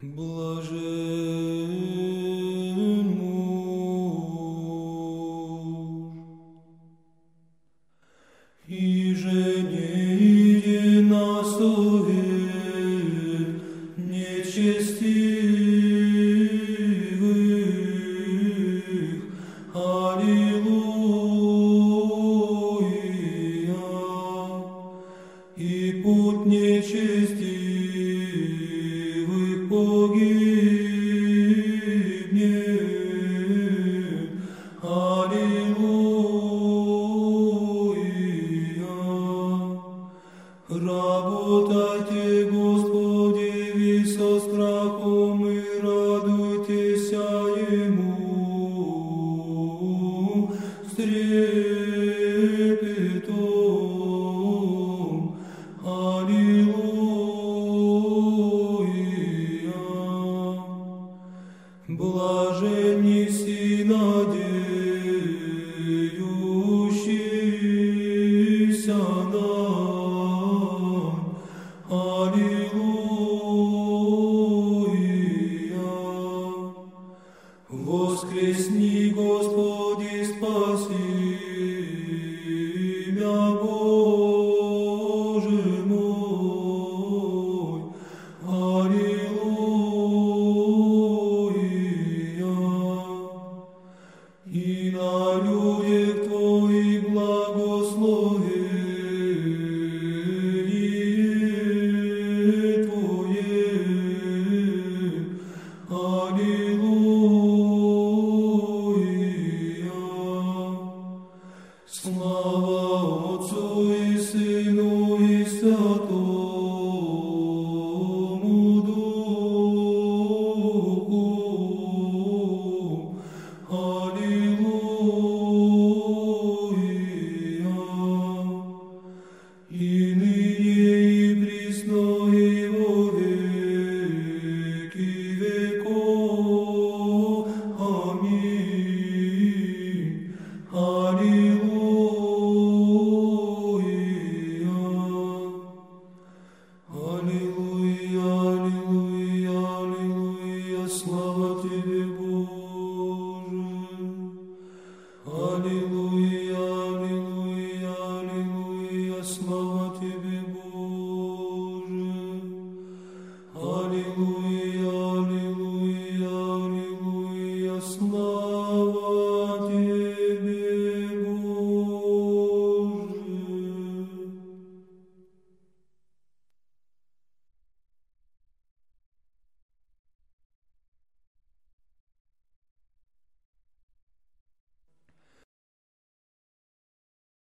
Блажен муж, и же не едино совет нечестивых. Аллилуйя. И путь нечестивых. Работайте, Господи, ви со страхом и воскресни. Слава Отцу и Сыну и Святому Духу. Аллилуйя. И ныне во веки веков. Аминь. Аллилуйя. помилуй.